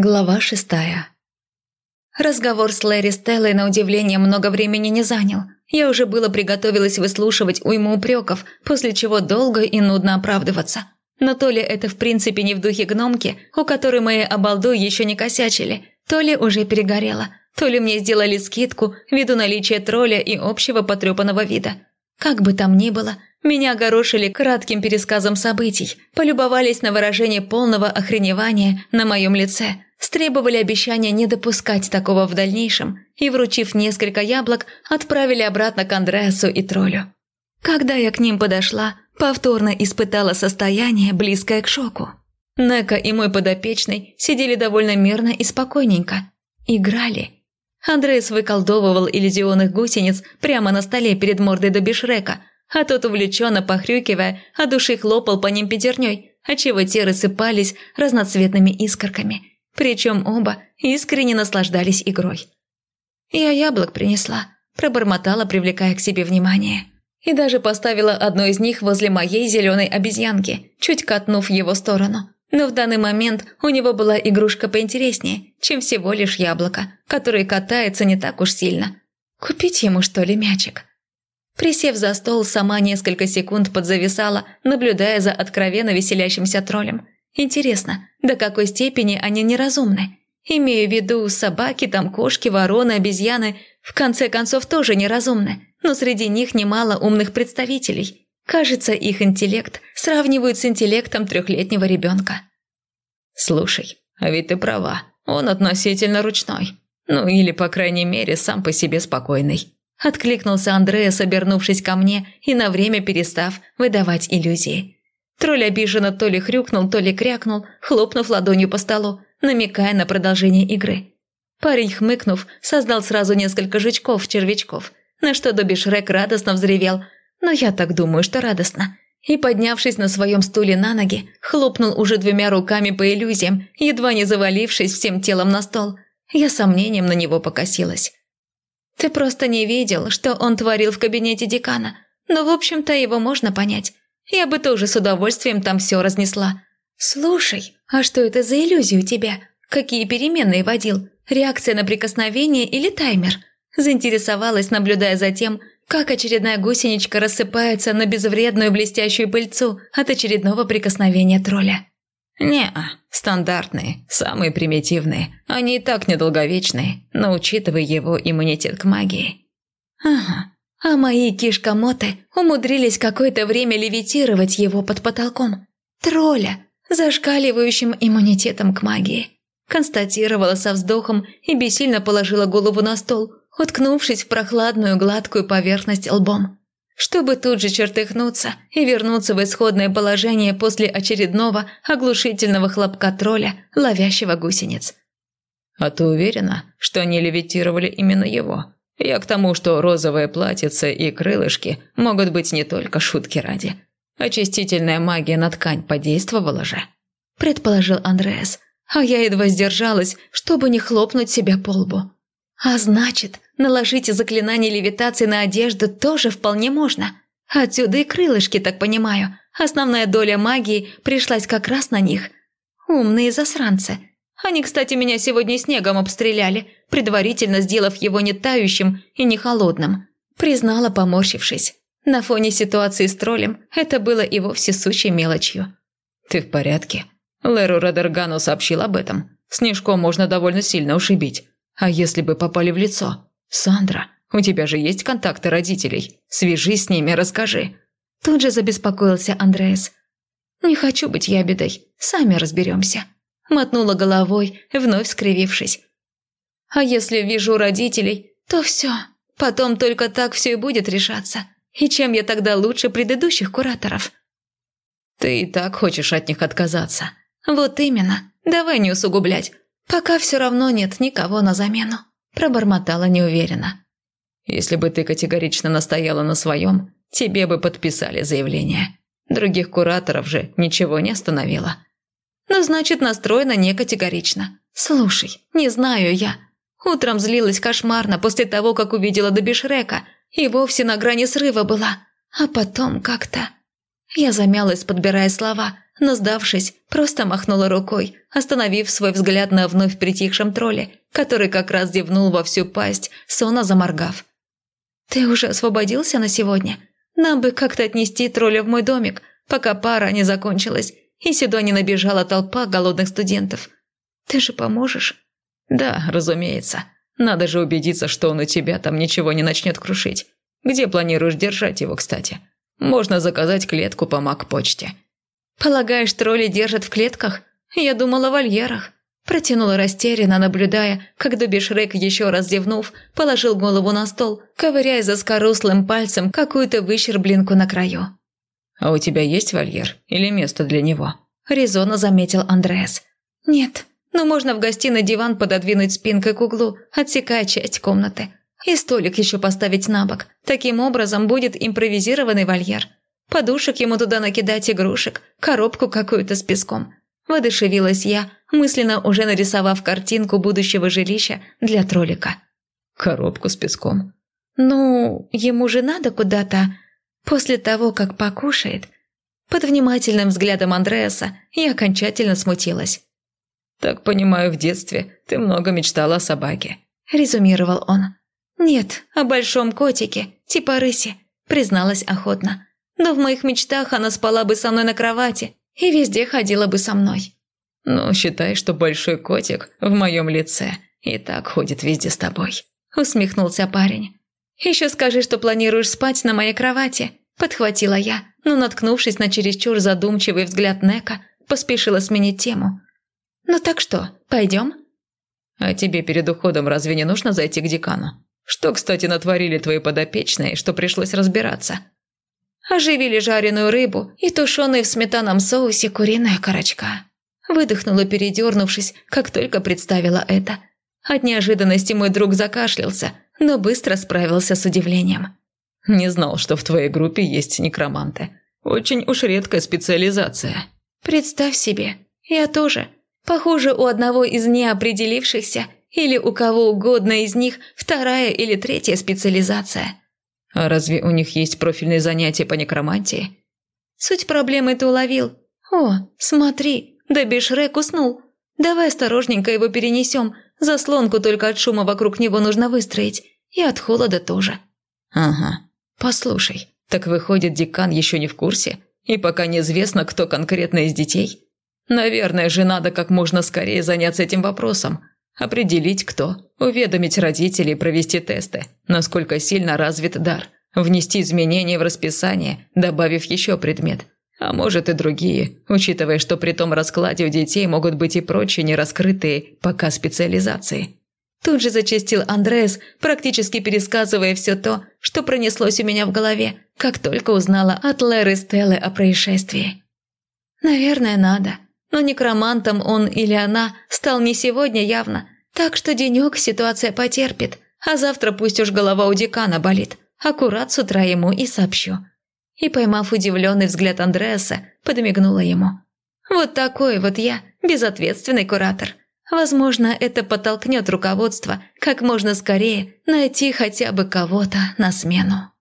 Глава шестая. Разговор с Лэри Стеллой на удивление много времени не занял. Я уже было приготовилась выслушивать уйму упреков, после чего долго и нудно оправдываться. Но то ли это в принципе не в духе гномки, у которой мои обалду еще не косячили, то ли уже перегорело, то ли мне сделали скидку ввиду наличия тролля и общего потрепанного вида. Как бы там ни было, меня огорошили кратким пересказом событий, полюбовались на выражение полного охреневания на моем лице, стребовали обещания не допускать такого в дальнейшем и, вручив несколько яблок, отправили обратно к Андреасу и троллю. Когда я к ним подошла, повторно испытала состояние, близкое к шоку. Нека и мой подопечный сидели довольно мирно и спокойненько. Играли. Андреас выколдовывал иллюзионных гусениц прямо на столе перед мордой Добишрека, а тот, увлеченно похрюкивая, от души хлопал по ним пятерней, отчего те рассыпались разноцветными искорками. Причем оба искренне наслаждались игрой. «Я яблок принесла», – пробормотала, привлекая к себе внимание. И даже поставила одну из них возле моей зеленой обезьянки, чуть катнув его сторону. Но в данный момент у него была игрушка поинтереснее, чем всего лишь яблоко, которое катается не так уж сильно. Купить ему, что ли, мячик? Присев за стол, сама несколько секунд подзависала, наблюдая за откровенно веселящимся троллем. Интересно, до какой степени они неразумны? Имею в виду собаки, там кошки, вороны, обезьяны, в конце концов тоже неразумны, но среди них немало умных представителей. Кажется, их интеллект сравнивают с интеллектом трехлетнего ребенка. «Слушай, а ведь ты права, он относительно ручной. Ну или, по крайней мере, сам по себе спокойный. Откликнулся Андреас, обернувшись ко мне и на время перестав выдавать иллюзии. Тролль обиженно то ли хрюкнул, то ли крякнул, хлопнув ладонью по столу, намекая на продолжение игры. Парень, хмыкнув, создал сразу несколько жучков-червячков, на что Добби Шрек радостно взревел, но я так думаю, что радостно. И, поднявшись на своем стуле на ноги, хлопнул уже двумя руками по иллюзиям, едва не завалившись всем телом на стол. Я сомнением на него покосилась. Ты просто не видел, что он творил в кабинете декана. Но, в общем-то, его можно понять. Я бы тоже с удовольствием там все разнесла. Слушай, а что это за иллюзия у тебя? Какие переменные водил? Реакция на прикосновение или таймер? Заинтересовалась, наблюдая за тем, как очередная гусеничка рассыпается на безвредную блестящую пыльцу от очередного прикосновения тролля. «Не-а, стандартные, самые примитивные. Они и так недолговечные, но учитывая его иммунитет к магии». «Ага, а мои кишкомоты умудрились какое-то время левитировать его под потолком. Тролля, зашкаливающим иммунитетом к магии». Констатировала со вздохом и бессильно положила голову на стол, уткнувшись в прохладную гладкую поверхность лбом чтобы тут же чертыхнуться и вернуться в исходное положение после очередного оглушительного хлопка тролля, ловящего гусениц. «А ты уверена, что они левитировали именно его? Я к тому, что розовое платьице и крылышки могут быть не только шутки ради. Очистительная магия на ткань подействовала же», – предположил Андреас, а я едва сдержалась, чтобы не хлопнуть себя по лбу. А значит, наложить заклинание левитации на одежду тоже вполне можно. Отсюда и крылышки, так понимаю. Основная доля магии пришлась как раз на них. Умные засранцы. Они, кстати, меня сегодня снегом обстреляли, предварительно сделав его не тающим и не холодным. Признала, поморщившись. На фоне ситуации с троллем это было и вовсе сущей мелочью. «Ты в порядке?» Леру Радергану сообщил об этом. Снежком можно довольно сильно ушибить. А если бы попали в лицо? Сандра, у тебя же есть контакты родителей. Свяжись с ними, расскажи». Тут же забеспокоился Андреас. «Не хочу быть ябедой, сами разберемся». Мотнула головой, вновь скривившись. «А если вижу родителей, то все. Потом только так все и будет решаться. И чем я тогда лучше предыдущих кураторов?» «Ты и так хочешь от них отказаться». «Вот именно. Давай не усугублять. «Пока все равно нет никого на замену», – пробормотала неуверенно. «Если бы ты категорично настояла на своем, тебе бы подписали заявление. Других кураторов же ничего не остановило». «Ну, значит, настроена не категорично. Слушай, не знаю я. Утром злилась кошмарно после того, как увидела Добишрека, и вовсе на грани срыва была. А потом как-то...» Я замялась, подбирая слова, но, сдавшись, просто махнула рукой, остановив свой взгляд на вновь притихшем тролле, который как раз зевнул во всю пасть, сонно заморгав. «Ты уже освободился на сегодня? Нам бы как-то отнести тролля в мой домик, пока пара не закончилась, и сюда не набежала толпа голодных студентов. Ты же поможешь?» «Да, разумеется. Надо же убедиться, что он у тебя там ничего не начнет крушить. Где планируешь держать его, кстати? Можно заказать клетку по маг-почте». «Полагаешь, тролли держат в клетках? Я думала, в вольерах». Протянула растерянно, наблюдая, как Добби Шрек, еще раз зевнув, положил голову на стол, ковыряя за скорослым пальцем какую-то выщербленку на краю. «А у тебя есть вольер или место для него?» – резонно заметил Андреас. «Нет, но можно в гостиной диван пододвинуть спинкой к углу, отсекая часть комнаты. И столик еще поставить на бок. Таким образом будет импровизированный вольер. Подушек ему туда накидать игрушек, коробку какую-то с песком. Воодушевилась я, мысленно уже нарисовав картинку будущего жилища для троллика. Коробку с песком? Ну, ему же надо куда-то. После того, как покушает. Под внимательным взглядом Андреаса я окончательно смутилась. «Так понимаю, в детстве ты много мечтала о собаке», – резюмировал он. «Нет, о большом котике, типа рыси», – призналась охотно. «Но в моих мечтах она спала бы со мной на кровати, и везде ходила бы со мной». «Ну, считай, что большой котик в моем лице и так ходит везде с тобой», – усмехнулся парень. «Еще скажи, что планируешь спать на моей кровати», – подхватила я, но, наткнувшись на чересчур задумчивый взгляд Нека, поспешила сменить тему. «Ну так что, пойдем?» «А тебе перед уходом разве не нужно зайти к декану? Что, кстати, натворили твои подопечные, что пришлось разбираться?» Оживили жареную рыбу и тушеные в сметаном соусе куриная корочка. Выдохнула, передернувшись, как только представила это. От неожиданности мой друг закашлялся, но быстро справился с удивлением. «Не знал, что в твоей группе есть некроманты. Очень уж редкая специализация». «Представь себе, я тоже. Похоже, у одного из неопределившихся или у кого угодно из них вторая или третья специализация». А разве у них есть профильные занятия по некромантии? Суть проблемы ты уловил. О, смотри, да Бишрек уснул. Давай осторожненько его перенесем. Заслонку только от шума вокруг него нужно выстроить. И от холода тоже. Ага. Послушай, так выходит, декан еще не в курсе? И пока неизвестно, кто конкретно из детей? Наверное же надо как можно скорее заняться этим вопросом. Определить кто, уведомить родителей, провести тесты, насколько сильно развит дар, внести изменения в расписание, добавив еще предмет. А может и другие, учитывая, что при том раскладе у детей могут быть и прочие нераскрытые пока специализации. Тут же зачастил Андреас, практически пересказывая все то, что пронеслось у меня в голове, как только узнала от Леры Стеллы о происшествии. Наверное, надо. Но некромантом он или она стал не сегодня явно, так что денек ситуация потерпит, а завтра пусть уж голова у декана болит. Аккурат с утра ему и сообщу. И, поймав удивленный взгляд Андреаса, подмигнула ему. Вот такой вот я, безответственный куратор. Возможно, это подтолкнет руководство как можно скорее найти хотя бы кого-то на смену.